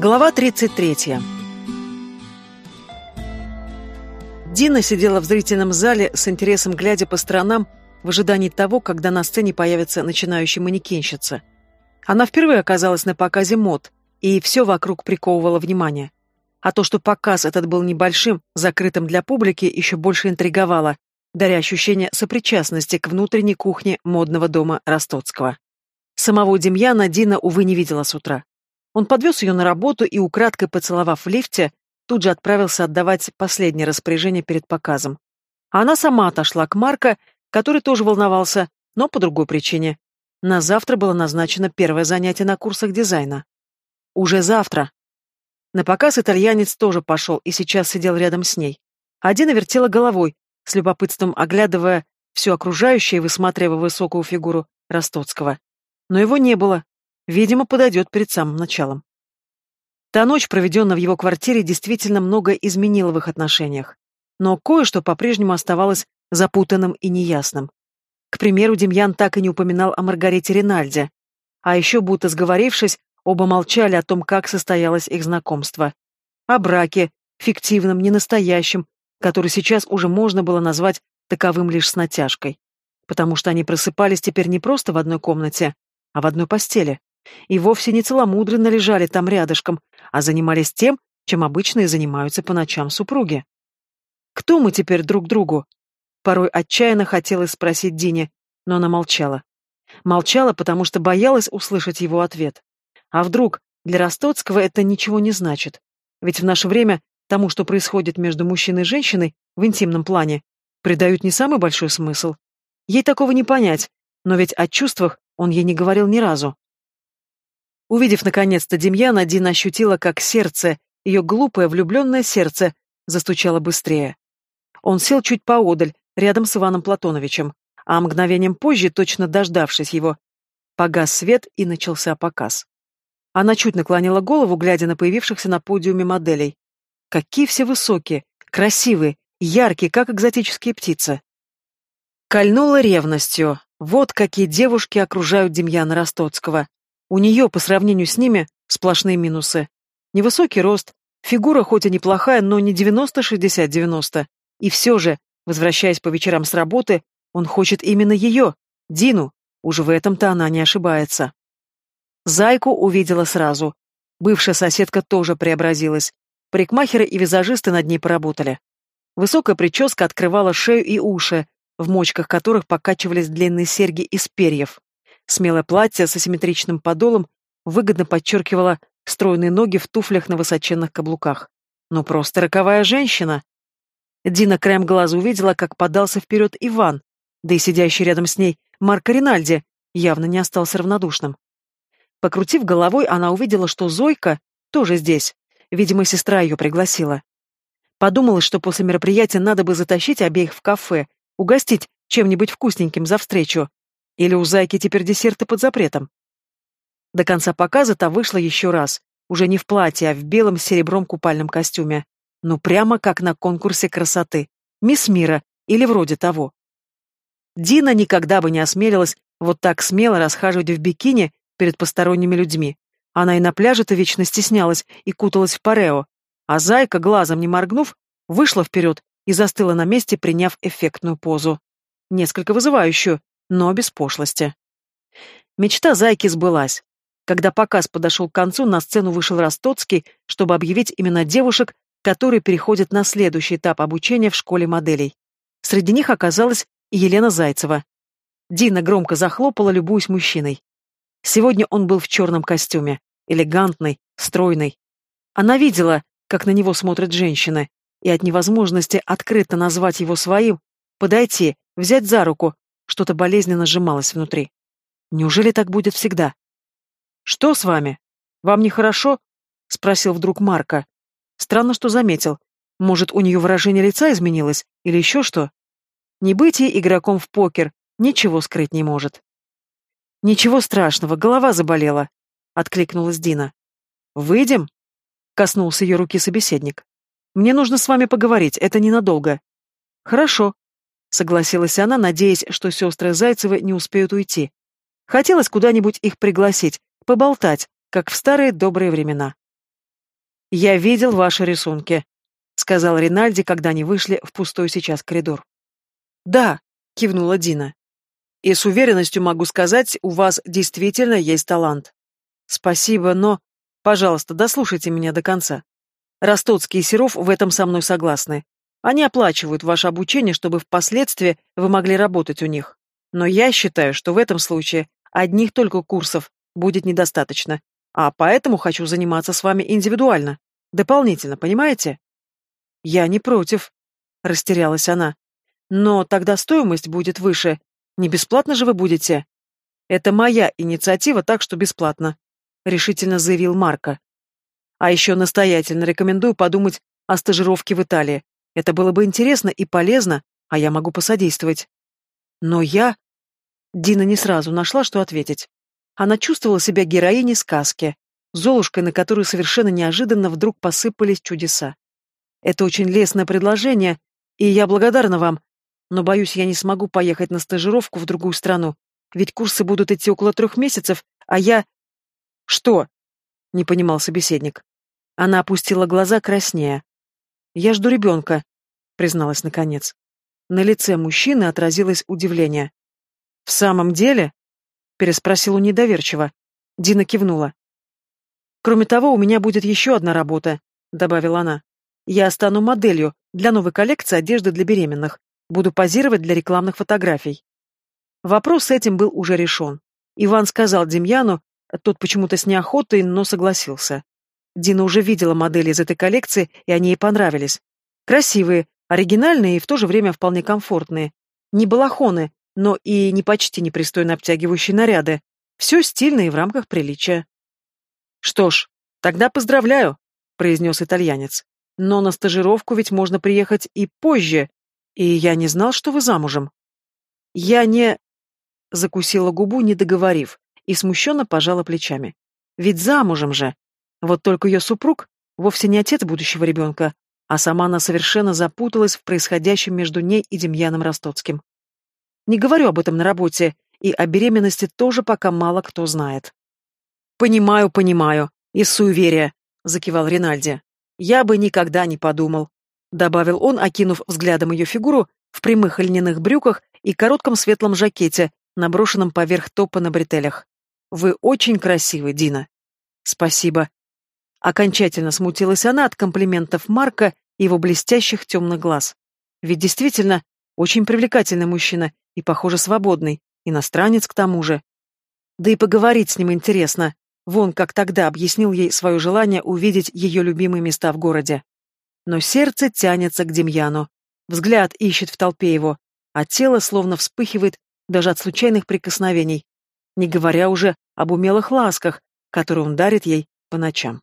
Глава 33. Дина сидела в зрительном зале с интересом глядя по сторонам в ожидании того, когда на сцене появится начинающая манекенщица. Она впервые оказалась на показе мод, и все вокруг приковывало внимание. А то, что показ этот был небольшим, закрытым для публики, еще больше интриговало, даря ощущение сопричастности к внутренней кухне модного дома Ростоцкого. Самого Демьяна Дина, увы, не видела с утра. Он подвез ее на работу и, украдкой поцеловав в лифте, тут же отправился отдавать последнее распоряжение перед показом. А она сама отошла к Марко, который тоже волновался, но по другой причине. На завтра было назначено первое занятие на курсах дизайна. Уже завтра. На показ итальянец тоже пошел и сейчас сидел рядом с ней. Адина вертела головой, с любопытством оглядывая все окружающее и высматривая высокую фигуру Ростоцкого. Но его не было. Видимо, подойдет перед самым началом. Та ночь, проведенная в его квартире, действительно многое изменила в их отношениях. Но кое-что по-прежнему оставалось запутанным и неясным. К примеру, Демьян так и не упоминал о Маргарите Ринальде. А еще, будто сговорившись, оба молчали о том, как состоялось их знакомство. О браке, фиктивном, ненастоящем, который сейчас уже можно было назвать таковым лишь с натяжкой. Потому что они просыпались теперь не просто в одной комнате, а в одной постели. И вовсе не целомудренно лежали там рядышком, а занимались тем, чем обычно и занимаются по ночам супруги. «Кто мы теперь друг другу?» Порой отчаянно хотелось спросить Дине, но она молчала. Молчала, потому что боялась услышать его ответ. А вдруг для Ростоцкого это ничего не значит? Ведь в наше время тому, что происходит между мужчиной и женщиной в интимном плане, придают не самый большой смысл. Ей такого не понять, но ведь о чувствах он ей не говорил ни разу. Увидев наконец-то Демьяна, Дина ощутила, как сердце, ее глупое влюбленное сердце, застучало быстрее. Он сел чуть поодаль, рядом с Иваном Платоновичем, а мгновением позже, точно дождавшись его, погас свет и начался показ. Она чуть наклонила голову, глядя на появившихся на подиуме моделей. Какие все высокие, красивые, яркие, как экзотические птицы. Кольнула ревностью. Вот какие девушки окружают Демьяна Ростоцкого. У нее, по сравнению с ними, сплошные минусы. Невысокий рост, фигура хоть и неплохая, но не 90-60-90. И все же, возвращаясь по вечерам с работы, он хочет именно ее, Дину. Уже в этом-то она не ошибается. Зайку увидела сразу. Бывшая соседка тоже преобразилась. Парикмахеры и визажисты над ней поработали. Высокая прическа открывала шею и уши, в мочках которых покачивались длинные серьги из перьев. Смелое платье с асимметричным подолом выгодно подчеркивало стройные ноги в туфлях на высоченных каблуках. Но просто роковая женщина! Дина краем глаза увидела, как подался вперед Иван, да и сидящий рядом с ней Марко Ринальди явно не остался равнодушным. Покрутив головой, она увидела, что Зойка тоже здесь. Видимо, сестра ее пригласила. Подумала, что после мероприятия надо бы затащить обеих в кафе, угостить чем-нибудь вкусненьким за встречу. Или у зайки теперь десерты под запретом? До конца показа та вышла еще раз, уже не в платье, а в белом с серебром купальном костюме. Ну прямо как на конкурсе красоты. Мисс Мира или вроде того. Дина никогда бы не осмелилась вот так смело расхаживать в бикини перед посторонними людьми. Она и на пляже-то вечно стеснялась и куталась в парео. А зайка, глазом не моргнув, вышла вперед и застыла на месте, приняв эффектную позу. Несколько вызывающую, но без пошлости. Мечта зайки сбылась. Когда показ подошел к концу, на сцену вышел Ростоцкий, чтобы объявить имена девушек, которые переходят на следующий этап обучения в школе моделей. Среди них оказалась Елена Зайцева. Дина громко захлопала, любуясь мужчиной. Сегодня он был в черном костюме, элегантный, стройный. Она видела, как на него смотрят женщины, и от невозможности открыто назвать его своим, подойти, взять за руку, что-то болезненно сжималось внутри. Неужели так будет всегда? «Что с вами? Вам нехорошо?» — спросил вдруг Марка. Странно, что заметил. Может, у нее выражение лица изменилось или еще что? Не быть ей игроком в покер ничего скрыть не может. «Ничего страшного, голова заболела», — откликнулась Дина. «Выйдем?» — коснулся ее руки собеседник. «Мне нужно с вами поговорить, это ненадолго». «Хорошо», согласилась она, надеясь, что сестры Зайцевы не успеют уйти. Хотелось куда-нибудь их пригласить, поболтать, как в старые добрые времена. «Я видел ваши рисунки», — сказал Ринальди, когда они вышли в пустой сейчас коридор. «Да», — кивнула Дина. «И с уверенностью могу сказать, у вас действительно есть талант. Спасибо, но... Пожалуйста, дослушайте меня до конца. Ростоцкий и Серов в этом со мной согласны. Они оплачивают ваше обучение, чтобы впоследствии вы могли работать у них. Но я считаю, что в этом случае одних только курсов будет недостаточно, а поэтому хочу заниматься с вами индивидуально, дополнительно, понимаете? Я не против, растерялась она. Но тогда стоимость будет выше. Не бесплатно же вы будете. Это моя инициатива, так что бесплатно, решительно заявил Марко. А еще настоятельно рекомендую подумать о стажировке в Италии. Это было бы интересно и полезно, а я могу посодействовать. Но я... Дина не сразу нашла, что ответить. Она чувствовала себя героиней сказки, золушкой, на которую совершенно неожиданно вдруг посыпались чудеса. Это очень лестное предложение, и я благодарна вам, но, боюсь, я не смогу поехать на стажировку в другую страну, ведь курсы будут идти около трех месяцев, а я... Что? Не понимал собеседник. Она опустила глаза краснея. «Я жду ребенка», — призналась наконец. На лице мужчины отразилось удивление. «В самом деле?» — переспросил он недоверчиво. Дина кивнула. «Кроме того, у меня будет еще одна работа», — добавила она. «Я стану моделью для новой коллекции одежды для беременных. Буду позировать для рекламных фотографий». Вопрос с этим был уже решен. Иван сказал Демьяну, тот почему-то с неохотой, но согласился. Дина уже видела модели из этой коллекции, и они ей понравились. Красивые, оригинальные и в то же время вполне комфортные. Не балахоны, но и не почти непристойно обтягивающие наряды. Все стильно и в рамках приличия. «Что ж, тогда поздравляю», — произнес итальянец. «Но на стажировку ведь можно приехать и позже, и я не знал, что вы замужем». «Я не...» — закусила губу, не договорив, и смущенно пожала плечами. «Ведь замужем же, вот только ее супруг вовсе не отец будущего ребенка, а сама она совершенно запуталась в происходящем между ней и Демьяном Ростоцким. Не говорю об этом на работе, и о беременности тоже пока мало кто знает. «Понимаю, понимаю, из суеверия», — закивал Ринальди. «Я бы никогда не подумал», — добавил он, окинув взглядом ее фигуру в прямых льняных брюках и коротком светлом жакете, наброшенном поверх топа на бретелях. «Вы очень красивы, Дина». «Спасибо», Окончательно смутилась она от комплиментов Марка и его блестящих темных глаз. Ведь действительно, очень привлекательный мужчина и, похоже, свободный, иностранец к тому же. Да и поговорить с ним интересно. Вон как тогда объяснил ей свое желание увидеть ее любимые места в городе. Но сердце тянется к Демьяну. Взгляд ищет в толпе его, а тело словно вспыхивает даже от случайных прикосновений, не говоря уже об умелых ласках, которые он дарит ей по ночам.